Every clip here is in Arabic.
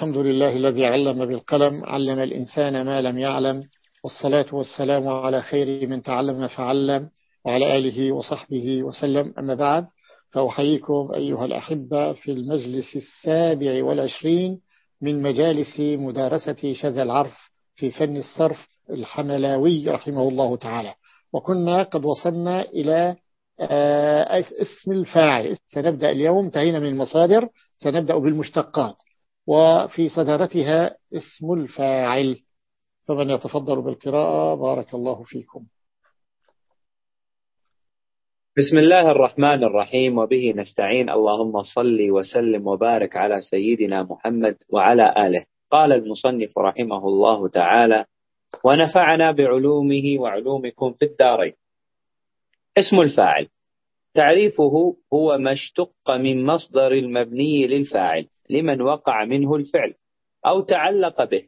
الحمد لله الذي علم بالقلم علم الإنسان ما لم يعلم والصلاة والسلام على خير من تعلم فعلم وعلى آله وصحبه وسلم. أما بعد فأحييكم أيها الأحبة في المجلس السابع والعشرين من مجالس مدارسة شذ العرف في فن الصرف الحملاوي رحمه الله تعالى. وكنا قد وصلنا إلى آه، اسم الفاعل. سنبدأ اليوم انتهينا من المصادر سنبدأ بالمشتقات. وفي صدارتها اسم الفاعل. فمن يتفضل بالقراءة بارك الله فيكم. بسم الله الرحمن الرحيم وبه نستعين. اللهم صل وسلم وبارك على سيدنا محمد وعلى آله. قال المصنف رحمه الله تعالى ونفعنا بعلومه وعلومكم في الدارين. اسم الفاعل. تعريفه هو ما اشتق من مصدر المبني للفاعل. لمن وقع منه الفعل أو تعلق به.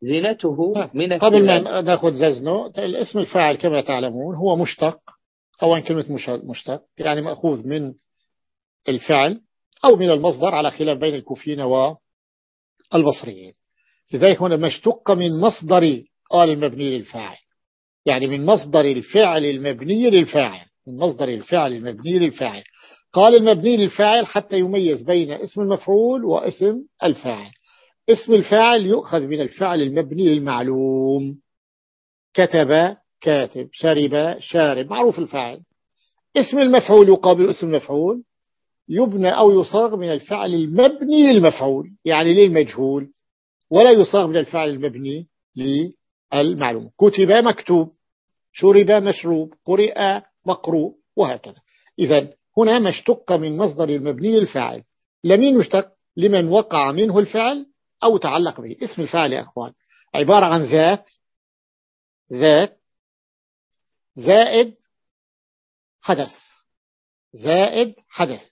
زينته من قبل ما نأخذ ززنه الاسم الفاعل كما تعلمون هو مشتق أو كلمة مشتق يعني مأخوذ من الفعل أو من المصدر على خلاف بين الكوفيين والبصريين. لذلك هنا ما اشتق من مصدر قال المبني للفاعل يعني من مصدر الفعل المبني للفاعل من مصدر الفعل المبني للفاعل. قال المبني للفاعل حتى يميز بين اسم المفعول واسم الفاعل. اسم الفاعل يؤخذ من الفعل المبني للمعلوم. كتب كاتب شرب شارب معروف الفاعل. اسم المفعول يقابل اسم المفعول يبنى أو يصاغ من الفعل المبني للمفعول يعني للمجهول ولا يصاغ من الفعل المبني للمعلوم. كتب مكتوب شرب مشروب قرئ مقروء وهكذا. إذا هنا ما اشتق من مصدر المبني للفاعل. لمين يشتق لمن وقع منه الفعل أو تعلق به. اسم الفاعل يا أخوان. عبارة عن ذات ذات زائد حدث. زائد حدث.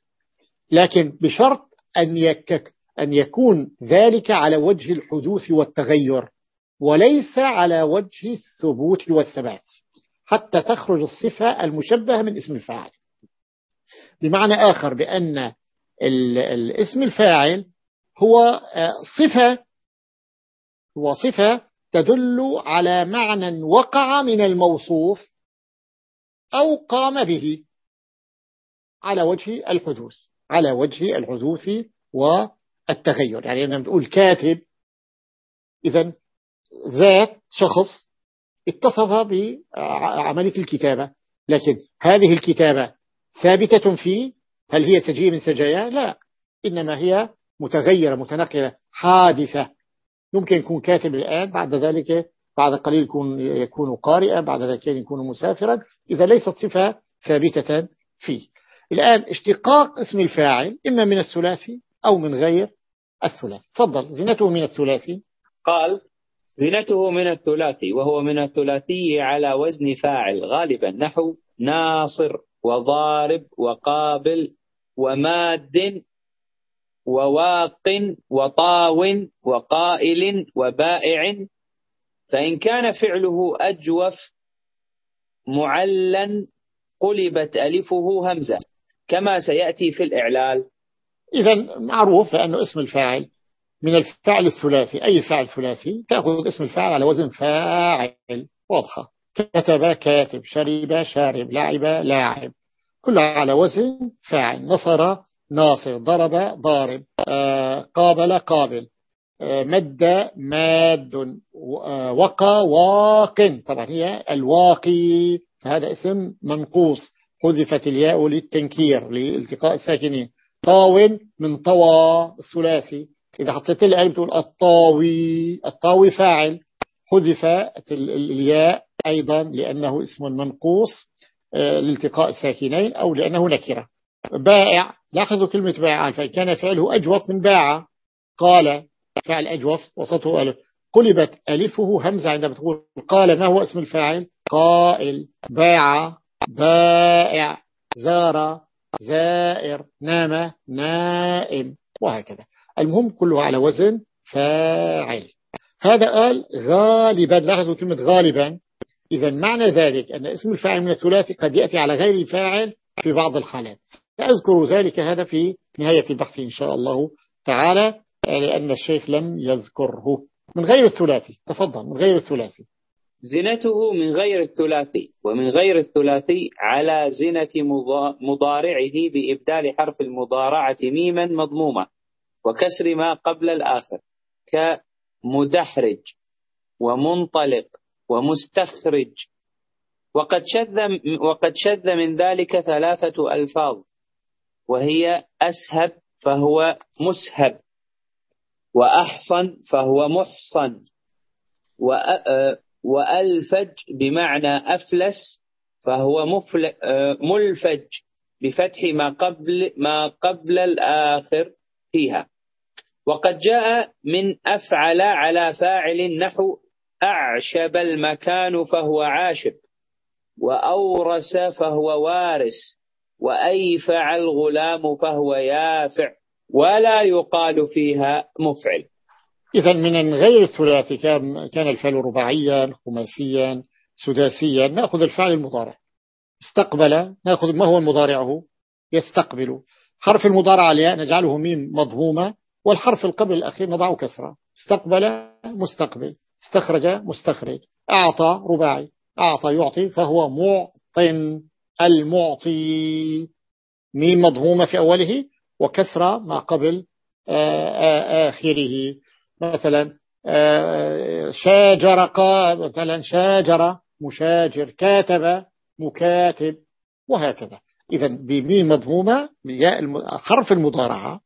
لكن بشرط أن, يكك أن يكون ذلك على وجه الحدوث والتغير وليس على وجه الثبوت والثبات حتى تخرج الصفة المشبهة من اسم الفاعل. بمعنى آخر بأن الاسم الفاعل هو آه، صفة هو صفة تدل على معنى وقع من الموصوف أو قام به على وجه الحدوث على وجه الحدوث والتغير. يعني لما نقول كاتب إذا ذات شخص اتصف بعملية الكتابة لكن هذه الكتابة ثابتة فيه هل هي سجية من سجايا؟ لا. إنما هي متغيرة متنقلة حادثة. يمكن يكون كاتب الآن بعد ذلك بعد قليل يكون, يكون قارئا بعد ذلك يكون مسافرا. إذا ليست صفة ثابتة فيه. الآن اشتقاق اسم الفاعل إما من الثلاثي أو من غير الثلاثي. تفضل. زينته من الثلاثي. قال زينته من الثلاثي وهو من الثلاثي على وزن فاعل غالبا نحو ناصر. وضارب وقابل وماد وواق وطاو وقائل وبائع فإن كان فعله أجوف معلا قلبت ألفه همزة كما سيأتي في الإعلال. إذا معروف أنه اسم الفاعل من الفعل الثلاثي أي فعل ثلاثي؟ تأخذ اسم الفاعل على وزن فاعل واضحة. كتب كاتب شرب شارب لعب لاعب. كلها على وزن فاعل. نصر ناصر. ضرب ضارب. آه، قابل قابل. آه، مد ماد. آه، وقى واق. طبعا هي الواقي. هذا اسم منقوص. حذفت الياء للتنكير لالتقاء الساكنين. طاو من طوى الثلاثي. إذا حطيت الألف تقول الطاوي. الطاوي فاعل. حذفت الياء أيضا لأنه اسم منقوص لالتقاء الساكنين أو لأنه نكرة. بائع لاحظوا كلمة بائع فإن كان فعله أجوف من باع. قال فعل أجوف وسطه ألف. قلبت ألفه همزة عندما تقول قال ما هو اسم الفاعل؟ قائل باع بائع زار زائر نام نائم وهكذا. المهم كله على وزن فاعل. هذا قال غالبا لاحظوا كلمة غالبا. إذا معنى ذلك أن اسم الفاعل من الثلاثي قد يأتي على غير الفاعل في بعض الحالات. سأذكر ذلك هذا في نهاية البحث إن شاء الله تعالى لأن الشيخ لم يذكره. من غير الثلاثي تفضل من غير الثلاثي. زنته من غير الثلاثي ومن غير الثلاثي على زنة مضارعه بإبدال حرف المضارعة ميما مضمومة وكسر ما قبل الآخر كمدحرج ومنطلق. ومستخرج. وقد شذ وقد شذ من ذلك ثلاثة ألفاظ وهي أسهب فهو مسهب وأحصن فهو محصن وألفج بمعنى أفلس فهو ملفج بفتح ما قبل ما قبل الآخر فيها. وقد جاء من أفعل على فاعل نحو أعشب المكان فهو عاشب وأورس فهو وارث وأيفع الغلام فهو يافع ولا يقال فيها مفعل. إذا من غير الثلاثي كان كان الفعل رباعيا خماسيا سداسيا نأخذ الفعل المضارع. استقبل نأخذ ما هو المضارعه يستقبل. حرف المضارع الياء نجعله ميم مضمومة والحرف القبل الأخير نضعه كسرة. استقبل مستقبل. استخرج مستخرج. أعطى رباعي. أعطى يعطي فهو معطن المعطي. ميم مضمومة في أوله وكسرة ما قبل آخره. مثلا شاجر مثلا شاجر مشاجر كاتب مكاتب وهكذا. إذا بميم مضمومة حرف المضارعة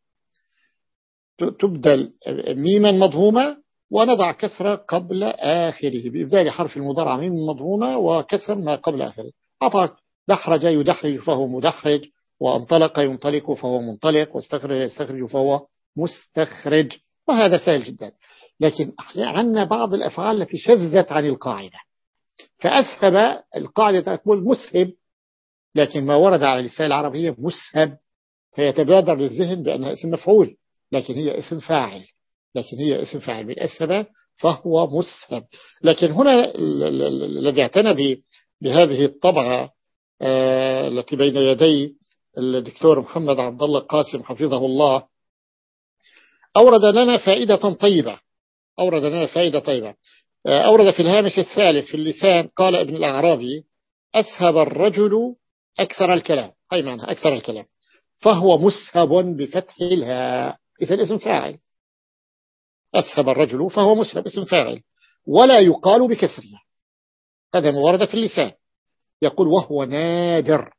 تبدل ميما مضمومة ونضع كسرة قبل آخره. بإبدال حرف المضارعة ميم مضمومة وكسر ما قبل آخره. أعطى دحرج يدحرج فهو مدحرج وانطلق ينطلق فهو منطلق واستخرج يستخرج فهو مستخرج. وهذا سهل جدا. لكن عندنا بعض الأفعال التي شذت عن القاعدة. فأسهب القاعدة تقول مسهب لكن ما ورد على لسان العربية مسهب. فيتبادر للذهن بأنها اسم مفعول لكن هي اسم فاعل. لكن هي اسم فاعل من أسهب فهو مسهب لكن هنا الذي اعتنى بهذه الطبعة آه، التي بين يدي الدكتور محمد عبد الله قاسم حفظه الله أورد لنا فائدة طيبة. أورد لنا فائدة طيبة. آه، أورد في الهامش الثالث في اللسان قال ابن الأعرابي أسهب الرجل أكثر الكلام. أي معنى أكثر الكلام. فهو مسهب بفتح الهاء. إذا اسم فاعل. أسهب الرجل فهو مسهب اسم فاعل. ولا يقال بكسرها. هذا مورد في اللسان. يقول وهو نادر.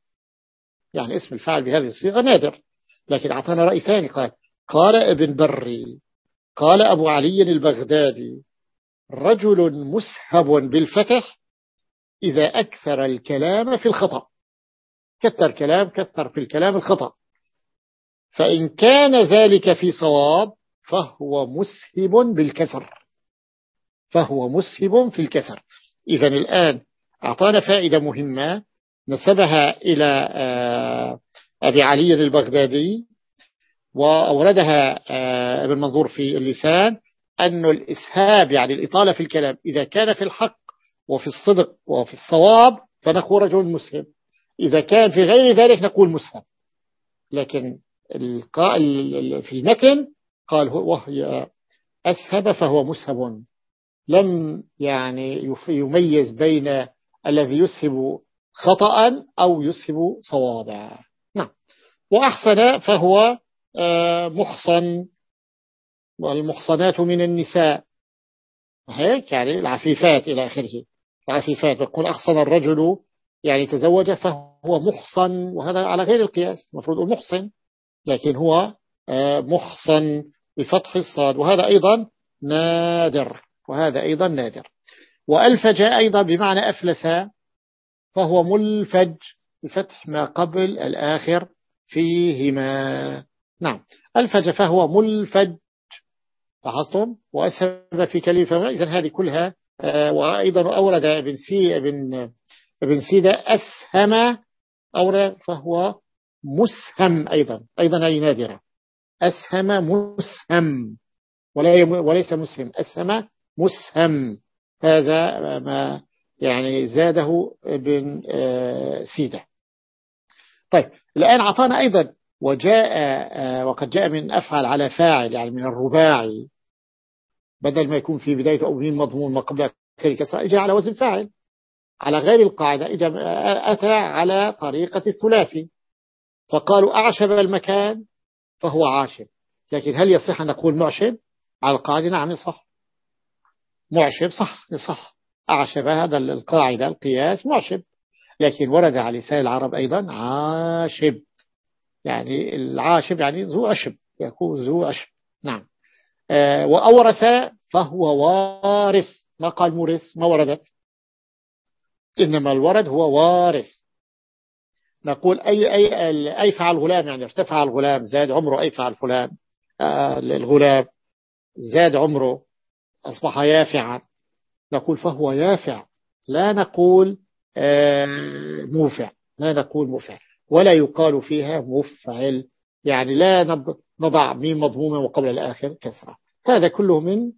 يعني اسم الفاعل بهذه الصيغة نادر. لكن أعطانا رأي ثاني. قال قال ابن بري قال أبو علي البغدادي رجل مسحب بالفتح إذا أكثر الكلام في الخطأ. كثر كلام كثر في الكلام الخطأ. فإن كان ذلك في صواب فهو مسهب بالكسر. فهو مسهب في الكسر. إذا الآن أعطانا فائدة مهمة. نسبها إلى آه، أبي علي البغدادي وأوردها آه، ابن منظور في اللسان أن الإسهاب يعني الإطالة في الكلام إذا كان في الحق وفي الصدق وفي الصواب فنقول رجل مسهب. إذا كان في غير ذلك نقول مسهب. لكن في المتن قال وهي أسهب فهو مسهب. لم يعني يميز بين الذي يسهب خطأ أو يسهب صوابا. نعم. وأحسن فهو آه، محصن. والمحصنات من النساء. هيك يعني العفيفات إلى آخره. العفيفات. يقول أحصن الرجل يعني تزوج فهو محصن. وهذا على غير القياس. المفروض محصن. لكن هو آه، محصن. بفتح الصاد وهذا أيضا نادر وهذا أيضا نادر. وألفج أيضا بمعنى أفلس فهو ملفج بفتح ما قبل الآخر فيهما. نعم ألفج فهو ملفج. لاحظتم؟ وأسهب في كلمة إذا هذه كلها آه، وأيضا أورد ابن سي ابن ابن سيدة أسهم أورد فهو مسهم أيضا أيضا أي نادرة. أسهم مسهم. وليس مسهم أسهم مسهم. هذا ما يعني زاده ابن آه، سيدة. طيب الآن عطانا أيضا وجاء آه، وقد جاء من أفعل على فاعل يعني من الرباعي. بدل ما يكون في بداية أو من مضمون ما قبل آخر كسرة إجا على وزن فاعل. على غير القاعدة إجا أتى على طريقة الثلاثي. فقالوا أعشب المكان فهو عاشب. لكن هل يصح أن نقول معشب؟ على القاعدة نعم يصح. معشب صح يصح. أعشب هذا القاعدة القياس معشب. لكن ورد على لسان العرب أيضا عاشب. يعني العاشب يعني ذو عشب يكون ذو عشب. نعم. آه وأورث فهو وارث. ما قال مورث؟ ما وردت؟ إنما الورد هو وارث. نقول أي, أي, أي فعل غلام يعني ارتفع الغلام زاد عمره أي فعل فلان آه الغلام زاد عمره أصبح يافعا. نقول فهو يافع. لا نقول آه موفع. لا نقول مفعل ولا يقال فيها مفعل. يعني لا نضع ميم مضمومة وقبل الآخر كسرة. هذا كله من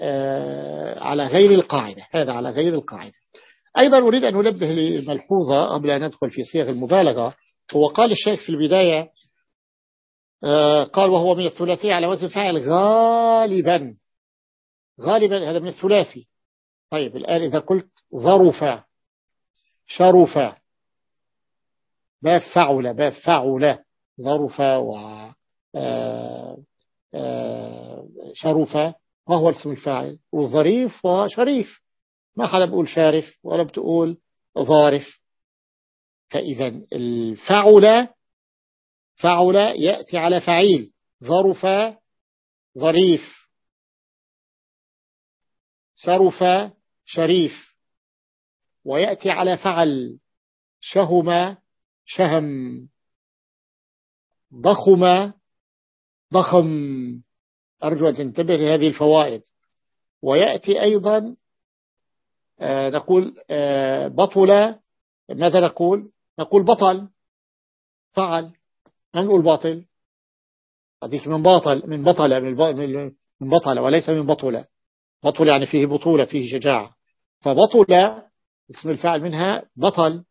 آه، على غير القاعدة. هذا على غير القاعدة. أيضا أريد أن أنبه لملحوظة قبل أن ندخل في صيغ المبالغة. هو قال الشيخ في البداية آه، قال وهو من الثلاثي على وزن فاعل غالبا. غالبا هذا من الثلاثي. طيب الآن إذا قلت ظرف شرف باب فعل باب فعل ظرف و آه، شرف ما هو اسم الفاعل؟ وظريف وشريف. ما حدا بقول شارف ولا بتقول ظارف. فإذا الفعل فعل يأتي على فعيل. ظرف ظريف. شرف شريف. ويأتي على فعل شهم شهم. ضخم ضخم. أرجو أن تنتبه لهذه الفوائد. ويأتي أيضا نقول آه، بطل ماذا نقول؟ نقول بطل فعل. ما نقول باطل. هذيك من باطل من بطل من بطل وليس من بطل بطل يعني فيه بطولة فيه شجاعة. فبطل اسم الفاعل منها بطل.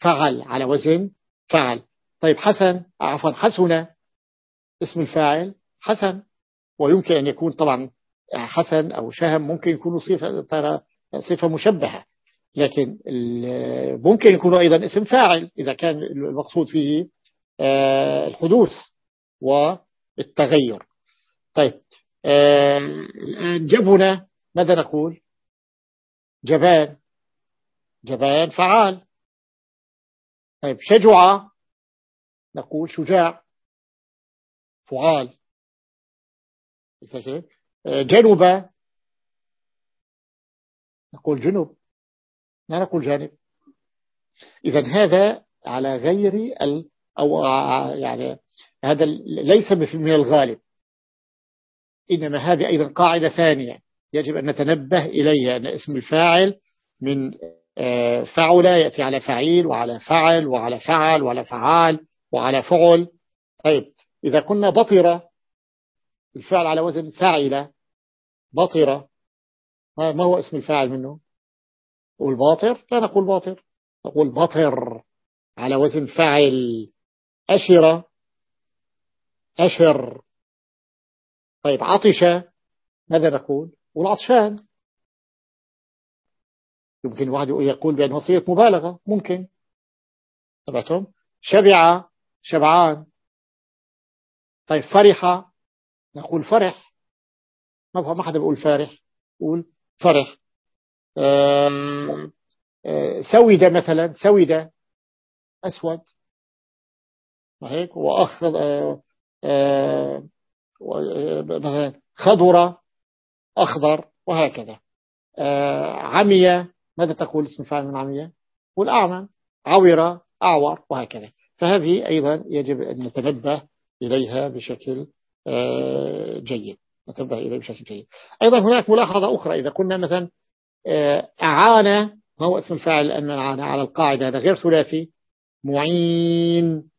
فعل على وزن فعل. طيب حسن عفوا حسن اسم الفاعل حسن. ويمكن أن يكون طبعا حسن أو شهم ممكن يكونوا صفة, صفة مشبهة. لكن ممكن يكون أيضا اسم فاعل إذا كان المقصود فيه آه، الحدوث والتغير. طيب آه، الآن جبنا ماذا نقول؟ جبان. جبان فعال. طيب شجع. نقول شجاع. فعال. جنوب. نقول جنوب لا نقول جانب. إذا هذا على غير ال أو يعني هذا ليس من الغالب. إنما هذه أيضا قاعدة ثانية يجب أن نتنبه إليها أن اسم الفاعل من آه، فعل يأتي على فعيل وعلى فعل وعلى فعل وعلى فعال وعلى فعل. طيب إذا كنا بطرة الفعل على وزن فاعلة بطرة ما هو اسم الفاعل منه؟ نقول باطر؟ لا نقول باطر. نقول بطر على وزن فاعل أشرة. أشر. طيب عطش. ماذا نقول؟ والعطشان يمكن واحد يقول بأنه صيغة مبالغة. ممكن. تبعتم شبع. شبعان. طيب فرح. نقول فرح. ما حدا بيقول فارح. يقول فرح سودة مثلا سودة أسود. هيك وأخذ مثلا خضرة أخضر وهكذا. عمية ماذا تقول اسم فاعل من عمية؟ والأعمى عورة أعور وهكذا. فهذه أيضا يجب أن نتنبه إليها بشكل جيد. نتنبه إليه بشكل جيد. أيضا هناك ملاحظة أخرى. إذا قلنا مثلا آه، أعان ما هو اسم الفاعل؟ أن أعان على القاعدة هذا غير ثلاثي. معين.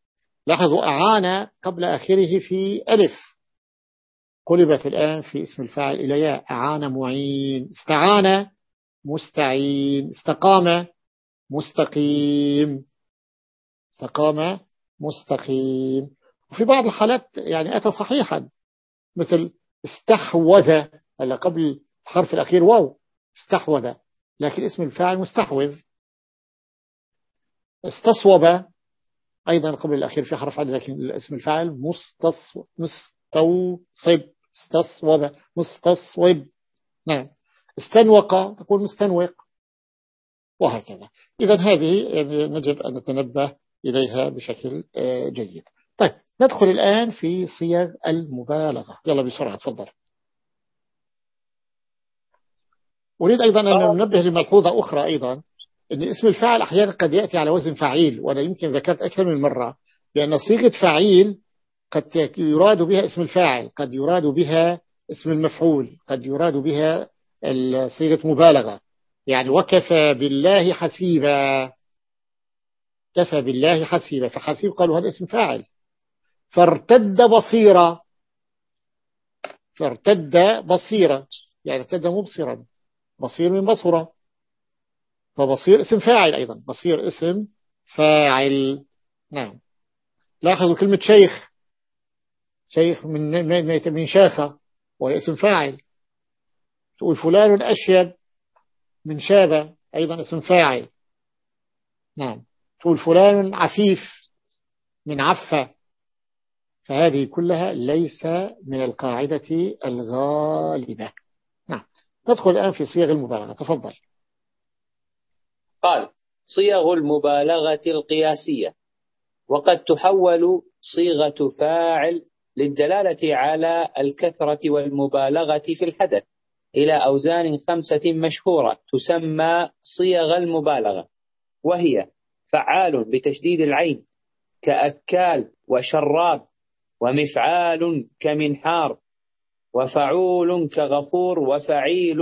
لاحظوا أعان قبل آخره في ألف. قلبت الآن في اسم الفاعل إلى ياء. أعان معين. استعان مستعين. استقام مستقيم. استقام مستقيم. وفي بعض الحالات يعني أتى صحيحا. مثل استحوذ هلا قبل الحرف الأخير واو استحوذ. لكن اسم الفاعل مستحوذ. استصوب أيضا قبل الأخير في حرف عدد لكن اسم الفاعل مستصوب مستوصب. استصوب مستصوب. نعم. استنوق تقول مستنوق. وهكذا. إذا هذه يعني نجب أن نتنبه إليها بشكل آه، جيد. ندخل الآن في صيغ المبالغة. يلا بسرعة تفضل. أريد أيضا أن ننبه لملحوظة أخرى أيضا أن اسم الفاعل أحيانا قد يأتي على وزن فعيل وأنا يمكن ذكرت أكثر من مرة بأن صيغة فعيل قد يراد بها اسم الفاعل قد يراد بها اسم المفعول قد يراد بها صيغة مبالغة. يعني وكفى بالله حسيبا. كفى بالله حسيبا فحسيب قالوا هذا اسم فاعل. فارتد بصيرا. فارتد بصيرا. يعني ارتد مبصرا. بصير من بصرة. فبصير اسم فاعل أيضا. بصير اسم فاعل. نعم. لاحظوا كلمة شيخ. شيخ من من شاخة وهي اسم فاعل. تقول فلان أشيب من شاب أيضا اسم فاعل. نعم. تقول فلان عفيف من عفة. فهذه كلها ليس من القاعدة الغالبة. نعم. ندخل الآن في صيغ المبالغة. تفضل. قال صيغ المبالغة القياسية. وقد تحول صيغة فاعل للدلالة على الكثرة والمبالغة في الحدث إلى أوزان خمسة مشهورة تسمى صيغ المبالغة. وهي فعال بتشديد العين كأكال وشراب ومفعال كمنحار وفعول كغفور وفعيل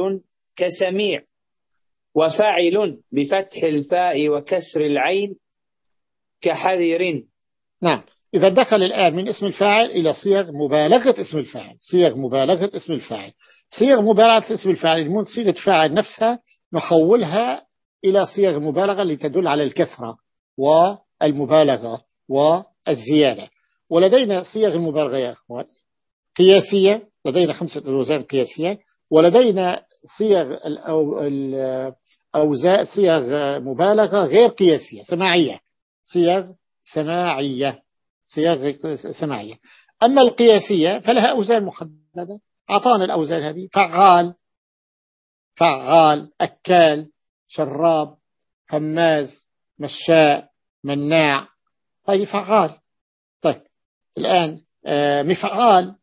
كسميع وفاعل بفتح الفاء وكسر العين كحذر. نعم. إذا دخل الآن من اسم الفاعل إلى صيغ مبالغة اسم الفاعل صيغ مبالغة اسم الفاعل. صيغ مبالغة اسم الفاعل من صيغة فاعل نفسها نحولها إلى صيغ مبالغة لتدل على الكثرة والمبالغة والزيادة. ولدينا صيغ المبالغة يا أخوان قياسية لدينا خمسة أوزان قياسية ولدينا صيغ الأوزان صيغ مبالغة غير قياسية سماعية. صيغ سماعية. صيغ سماعية. أما القياسية فلها أوزان محددة. أعطانا الأوزان هذه. فعال. فعال أكال شراب هماز مشاء مناع. هذه فعال. طيب الآن آه، مفعال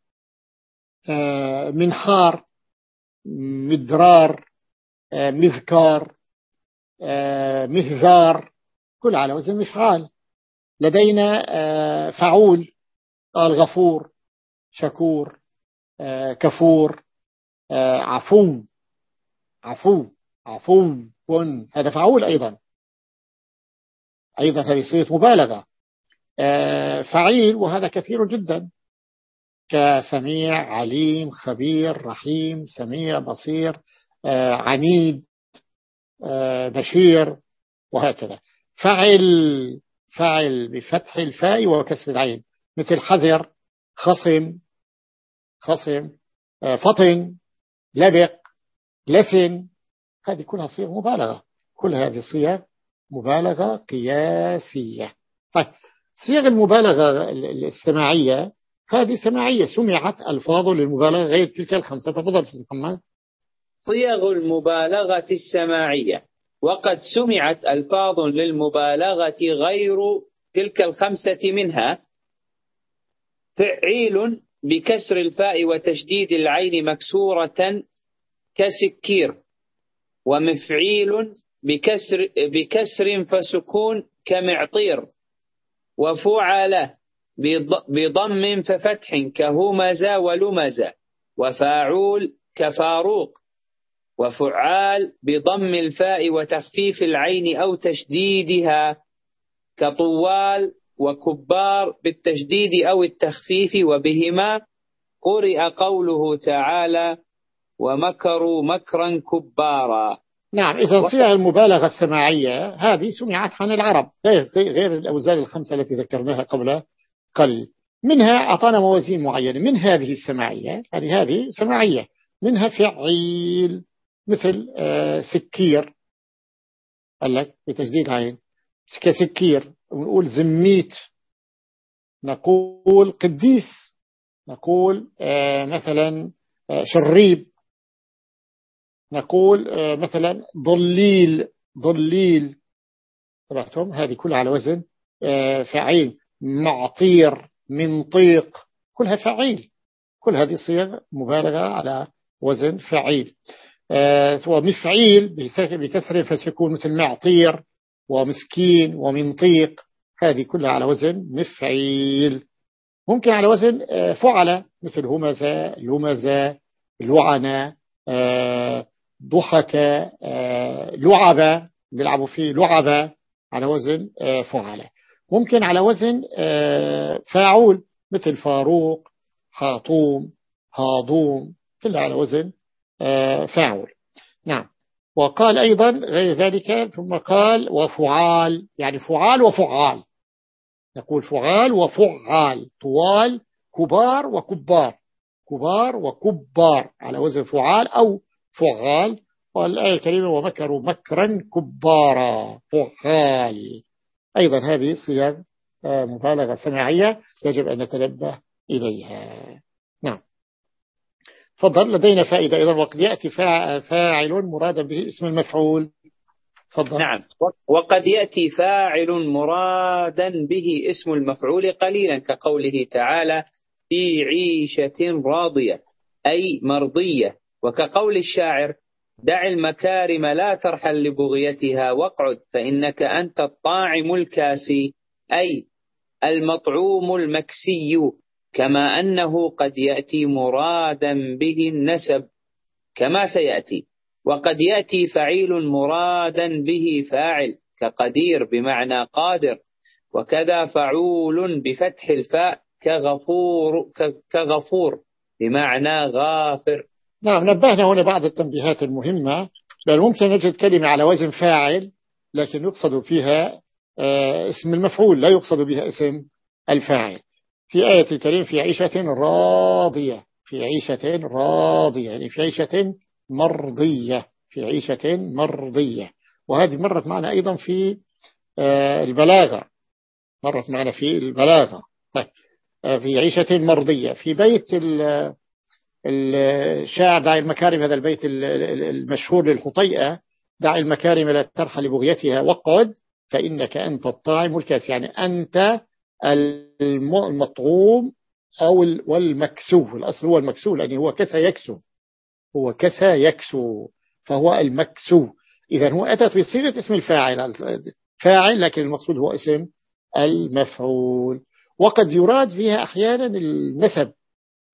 آه، منحار مدرار آه، مذكار مهذار كل على وزن مفعال لدينا فعول قال غفور شكور كفور عفو عفو عفو هذا فعول أيضا. أيضا هذه صيغة مبالغة. فعيل وهذا كثير جدا. كسميع عليم خبير رحيم سميع بصير عنيد بشير وهكذا. فعل فعل بفتح الفاء وكسر العين. مثل حذر خصم خصم فطن لبق لثن. هذه كلها صيغ مبالغة. كل هذه صيغ مبالغة قياسية. طيب صيغ المبالغة السماعية هذه سماعية سمعت ألفاظ للمبالغة غير تلك الخمسة تفضل سيد محمد. صيغ المبالغة السماعية. وقد سمعت ألفاظ للمبالغة غير تلك الخمسة منها. فعيل بكسر الفاء وتشديد العين مكسورة كسكير. ومفعيل بكسر, بكسر فسكون كمعطير. وفعل بضم ففتح كهمز ولمز وفاعول كفاروق وفعال بضم الفاء وتخفيف العين أو تشديدها كطوال وكبار بالتشديد أو التخفيف وبهما قرئ قوله تعالى ومكروا مكرا كبارا نعم إذا صيغ المبالغة السماعية هذه سمعت عن العرب غير غير الأوزان الخمسة التي ذكرناها قبل قليل. منها أعطانا موازين معينة. من هذه السماعية؟ يعني هذه سماعية. منها فعيل مثل آه، سكير. قال لك بتشديد عين. كسكير ونقول زمّيت. نقول قديس. نقول آه، مثلا آه، شريب. نقول مثلا ضليل ضليل تبعتهم هذه كلها على وزن فعيل معطير منطيق كلها فعيل كل هذه صيغ مبالغة على وزن فعيل آه ومفعيل بكسر فسيكون مثل معطير ومسكين ومنطيق. هذه كلها على وزن مفعيل. ممكن على وزن آه فعلة مثل همزة لمزة لعنة آه ضحكة آه لعبة بيلعبوا فيه لعبة على وزن آه فعلة ممكن على وزن آه فاعول مثل فاروق حاطوم هاضوم كلها على وزن آه، فاعل نعم. وقال أيضا غير ذلك ثم قال وفعال يعني فعال وفعال. نقول فعال وفعال. طوال كبار وكبار. كبار وكبار. على وزن فعال أو فعال. والآية الكريمة ومكروا مكرا كبارا. فعال. أيضا هذه صيغ آه، مبالغة سماعية يجب أن نتنبه إليها. نعم. فضل لدينا فائدة أيضا وقد يأتي فاعل مرادا به اسم المفعول. فضل. نعم. وقد يأتي فاعل مرادا به اسم المفعول قليلا كقوله تعالى في عيشة راضية أي مرضية. وكقول الشاعر دع المكارم لا ترحل لبغيتها واقعد فإنك أنت الطاعم الكاسي. أي المطعوم المكسي كما أنه قد يأتي مرادا به النسب كما سيأتي وقد يأتي فعيل مرادا به فاعل كقدير بمعنى قادر وكذا فعول بفتح الفاء كغفور كغفور بمعنى غافر. نعم نبهنا هنا بعض التنبيهات المهمة بل ممكن نجد كلمة على وزن فاعل لكن يقصد فيها آه، اسم المفعول لا يقصد بها اسم الفاعل. في آية الكريم في عيشة راضية في عيشة راضية يعني في عيشة مرضية في عيشة مرضية. وهذه مرت معنا أيضا في آه، البلاغة. مرت معنا في البلاغة. طيب آه، في عيشة مرضية. في بيت الشاعر داعي المكارم هذا البيت المشهور للخطيئة داعي المكارم لا ترحل لبغيتها وقعد فإنك أنت الطاعم الكاس. يعني أنت المطعوم أو والمكسو الأصل هو المكسو لأنه هو كسى يكسو. هو كسى يكسو فهو المكسو إذا هو أتت بصيغة اسم الفاعل. فاعل لكن المقصود هو اسم المفعول. وقد يراد بها أحيانا النسب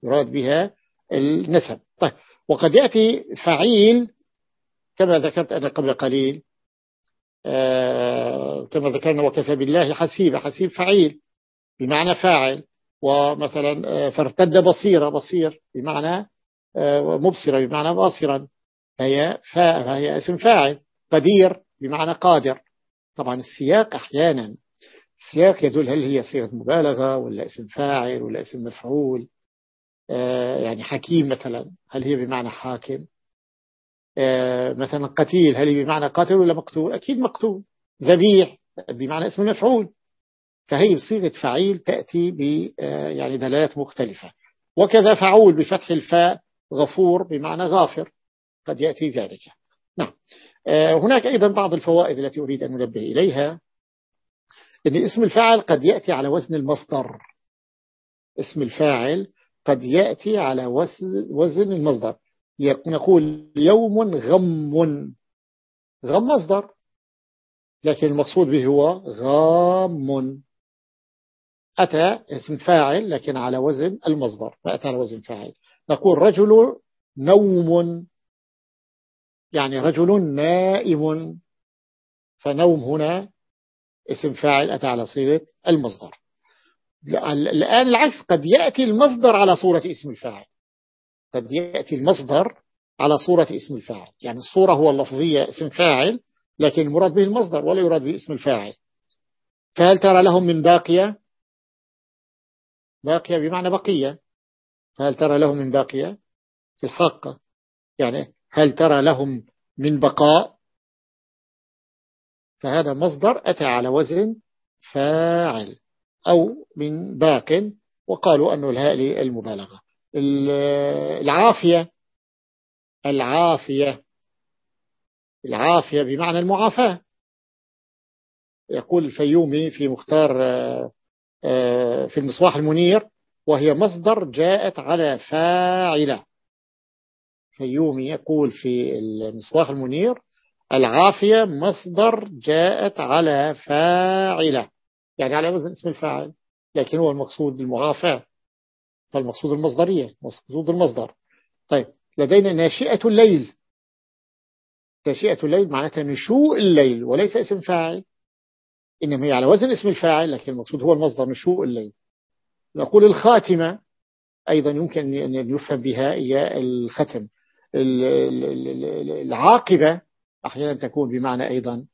يراد بها النسب. طيب وقد يأتي فعيل كما ذكرت أنا قبل قليل آه كما ذكرنا وكفى بالله حسيب حسيب فعيل بمعنى فاعل ومثلا آه، فارتد بصيرة بصير بمعنى آه، مبصرة بمعنى باصرا هي فهي اسم فاعل قدير بمعنى قادر. طبعا السياق أحيانا السياق يدل هل هي صيغة مبالغة ولا اسم فاعل ولا اسم مفعول. يعني حكيم مثلا هل هي بمعنى حاكم؟ مثلا قتيل هل هي بمعنى قاتل ولا مقتول؟ أكيد مقتول. ذبيح بمعنى اسم مفعول. فهي بصيغة فعيل تأتي آه، يعني دلالات مختلفة. وكذا فعول بفتح الفاء غفور بمعنى غافر. قد يأتي ذلك. نعم. آه، هناك أيضا بعض الفوائد التي أريد أن ننبه إليها. أن اسم الفاعل قد يأتي على وزن المصدر. اسم الفاعل قد يأتي على وزن المصدر. نقول يوم غم. غم مصدر. لكن المقصود به هو غام. أتى اسم فاعل لكن على وزن المصدر فأتى على وزن فاعل. نقول رجل نوم. يعني رجل نائم. فنوم هنا اسم فاعل أتى على صيغة المصدر. الآن العكس قد يأتي المصدر على صورة اسم الفاعل. قد يأتي المصدر على صورة اسم الفاعل. يعني الصورة هو اللفظية اسم فاعل لكن المراد به المصدر ولا يراد به اسم الفاعل. فهل ترى لهم من باقية؟ باقية بمعنى بقية. هل ترى لهم من باقية؟ في الحاقة يعني هل ترى لهم من بقاء؟ فهذا مصدر أتى على وزن فاعل. أو من باق وقالوا أنه الهاء للمبالغة. العافية العافية العافية بمعنى المعافاة. يقول الفيومي في مختار آه، آه، في المصباح المنير وهي مصدر جاءت على فاعلة. فيومي يقول في المصباح المنير العافية مصدر جاءت على فاعلة. يعني على وزن اسم الفاعل لكن هو المقصود المعافاة فالمقصود المصدرية مقصود المصدر. طيب لدينا ناشئة الليل. ناشئة الليل معناتها نشوء الليل وليس اسم فاعل إنما هي على وزن اسم الفاعل لكن المقصود هو المصدر نشوء الليل. نقول الخاتمة أيضا يمكن أن يفهم بها هي الختم. العاقبة أحيانا تكون بمعنى أيضا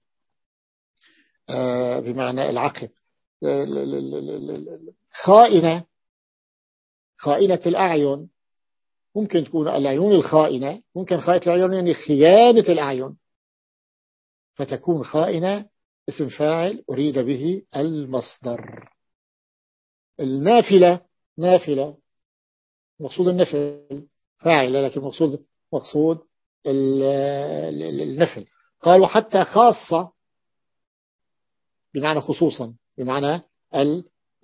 آه، بمعنى العقب. خائنة خائنة الأعين. ممكن تكون العيون الخائنة ممكن خائنة العيون يعني خيانة الأعين. فتكون خائنة اسم فاعل أريد به المصدر. النافلة نافلة. مقصود النفل فاعل لكن مقصود مقصود النفل. قالوا حتى خاصة بمعنى خصوصا. بمعنى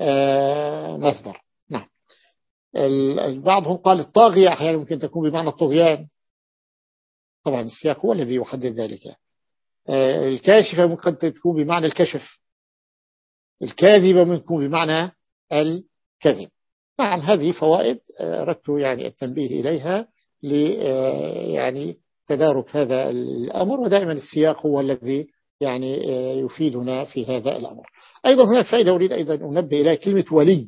المصدر نعم. بعضهم قال الطاغية أحيانا ممكن تكون بمعنى الطغيان. طبعا السياق هو الذي يحدد ذلك. آه، الكاشفة ممكن تكون بمعنى الكشف. الكاذبة ممكن تكون بمعنى الكذب. نعم هذه فوائد آه، أردت يعني التنبيه إليها ل آه، يعني تدارك هذا الأمر ودائما السياق هو الذي يعني يفيدنا في هذا الأمر. أيضا هناك فائدة أريد أيضا أنبه إلى كلمة ولي.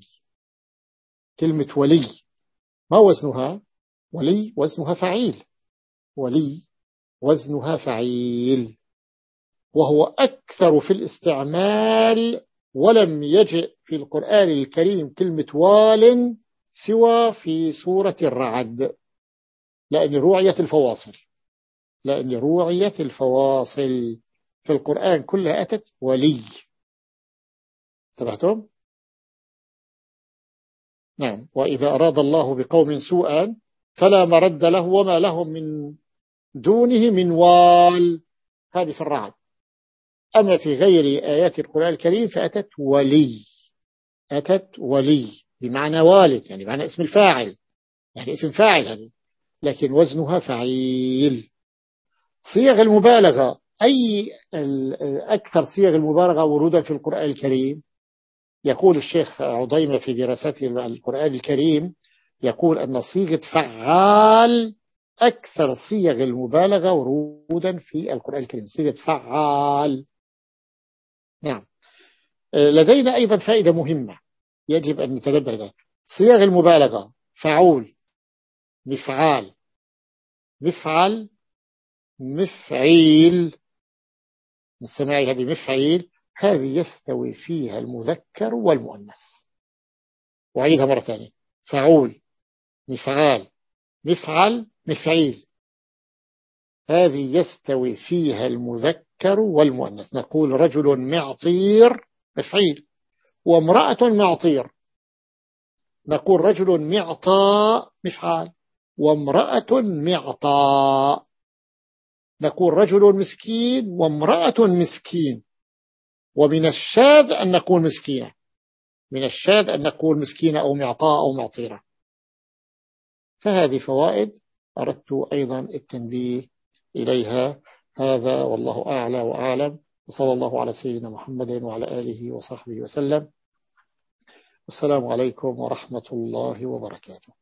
كلمة ولي. ما وزنها؟ ولي وزنها فعيل. ولي وزنها فعيل. وهو أكثر في الاستعمال ولم يجئ في القرآن الكريم كلمة وال سوى في سورة الرعد. لأن روعية الفواصل. لأن روعية الفواصل. في القرآن كلها أتت ولي. انتبهتم؟ نعم. وإذا أراد الله بقوم سوءا فلا مرد له وما لهم من دونه من وال. هذه في الرعد. أما في غير آيات القرآن الكريم فأتت ولي. أتت ولي. بمعنى والد يعني بمعنى اسم الفاعل. يعني اسم فاعل هذه لكن وزنها فعيل. صيغ المبالغة. أي أكثر صيغ المبالغة ورودا في القرآن الكريم. يقول الشيخ عضيمة في دراسته القرآن الكريم يقول أن صيغة فعال أكثر صيغ المبالغة ورودا في القرآن الكريم. صيغة فعال. نعم. لدينا أيضا فائدة مهمة يجب أن نتنبه لها. صيغ المبالغة فعول مفعال. مفعل مفعيل. نسمعها هذه مفعيل هذه يستوي فيها المذكر والمؤنث. وعيدها مرة ثانية. فعول مفعال مفعل مفعيل. هذه يستوي فيها المذكر والمؤنث. نقول رجل معطير مفعيل. وامرأة معطير. نقول رجل معطاء مفعال. وامرأة معطاء. نقول رجل مسكين وامرأة مسكين. ومن الشاذ أن نقول مسكينة. من الشاذ أن نقول مسكينة أو معطاء أو معطيرة. فهذه فوائد أردت أيضا التنبيه إليها. هذا والله أعلى وأعلم. وصلى الله على سيدنا محمد وعلى آله وصحبه وسلم. السلام عليكم ورحمة الله وبركاته.